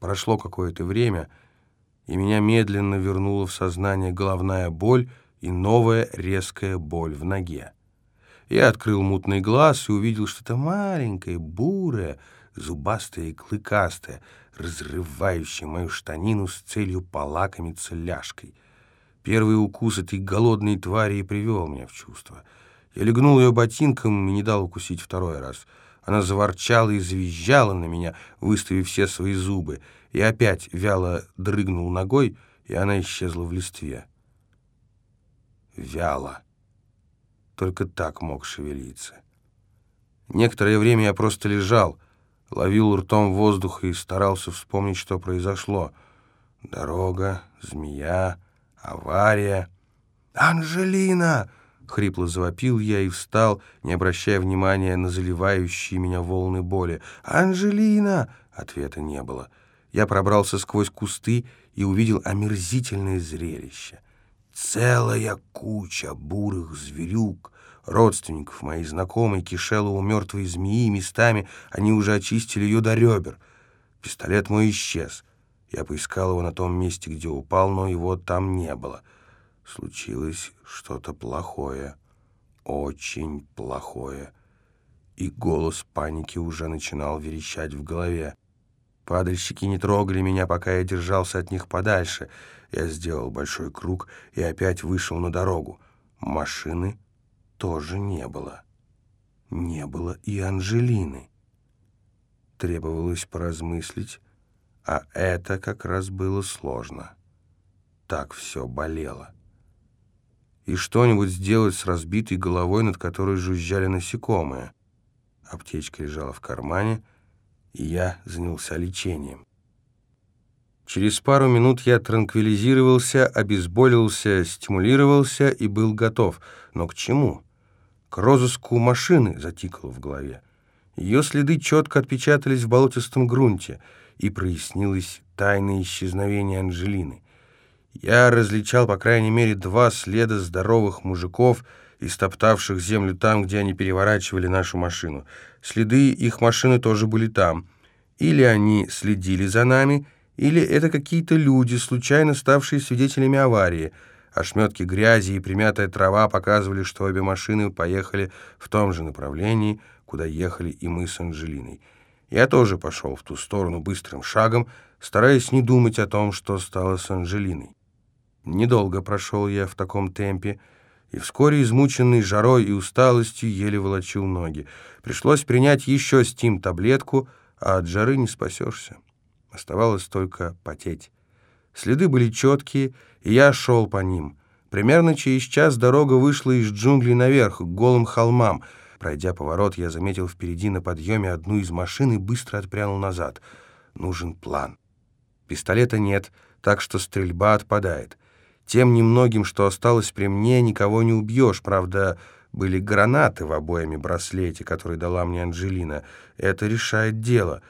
Прошло какое-то время, и меня медленно вернула в сознание головная боль и новая резкая боль в ноге. Я открыл мутный глаз и увидел что-то маленькое, бурое, зубастое и клыкастое, разрывающее мою штанину с целью полакомиться ляжкой. Первый укус этой голодной твари и привел меня в чувство. Я легнул ее ботинком и не дал укусить второй раз. Она заворчала и завизжала на меня, выставив все свои зубы. И опять вяло дрыгнул ногой, и она исчезла в листве. Вяло. Только так мог шевелиться. Некоторое время я просто лежал, ловил ртом воздух и старался вспомнить, что произошло. Дорога, змея, авария. «Анжелина!» — хрипло завопил я и встал, не обращая внимания на заливающие меня волны боли. «Анжелина!» — ответа не было. Я пробрался сквозь кусты и увидел омерзительное зрелище. Целая куча бурых зверюк, родственников моей знакомой, кишела у мертвой змеи, местами они уже очистили ее до ребер. Пистолет мой исчез. Я поискал его на том месте, где упал, но его там не было. Случилось что-то плохое, очень плохое. И голос паники уже начинал верещать в голове. Падальщики не трогали меня, пока я держался от них подальше. Я сделал большой круг и опять вышел на дорогу. Машины тоже не было. Не было и Анжелины. Требовалось поразмыслить, а это как раз было сложно. Так все болело. И что-нибудь сделать с разбитой головой, над которой жужжали насекомые. Аптечка лежала в кармане, и я занялся лечением. Через пару минут я транквилизировался, обезболился, стимулировался и был готов. Но к чему? К розыску машины затикало в голове. Ее следы четко отпечатались в болотистом грунте, и прояснилось тайное исчезновение Анжелины. Я различал, по крайней мере, два следа здоровых мужиков, истоптавших землю там, где они переворачивали нашу машину. Следы их машины тоже были там. Или они следили за нами, или это какие-то люди, случайно ставшие свидетелями аварии — Ошметки грязи и примятая трава показывали, что обе машины поехали в том же направлении, куда ехали и мы с Анжелиной. Я тоже пошел в ту сторону быстрым шагом, стараясь не думать о том, что стало с Анжелиной. Недолго прошел я в таком темпе, и вскоре, измученный жарой и усталостью, еле волочил ноги. Пришлось принять еще стим-таблетку, а от жары не спасешься. Оставалось только потеть. Следы были четкие, и я шел по ним. Примерно через час дорога вышла из джунглей наверх, к голым холмам. Пройдя поворот, я заметил впереди на подъеме одну из машин и быстро отпрянул назад. Нужен план. Пистолета нет, так что стрельба отпадает. Тем немногим, что осталось при мне, никого не убьешь. Правда, были гранаты в обоями браслете, который дала мне Анджелина. Это решает дело.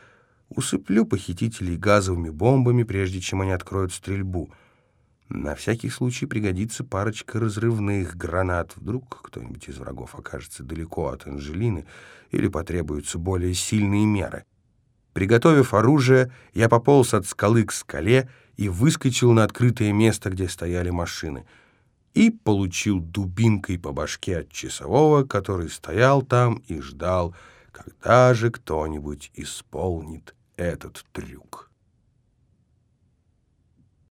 Усыплю похитителей газовыми бомбами, прежде чем они откроют стрельбу. На всякий случай пригодится парочка разрывных гранат. Вдруг кто-нибудь из врагов окажется далеко от Анжелины или потребуются более сильные меры. Приготовив оружие, я пополз от скалы к скале и выскочил на открытое место, где стояли машины, и получил дубинкой по башке от часового, который стоял там и ждал, когда же кто-нибудь исполнит этот трюк.